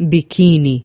بكيني.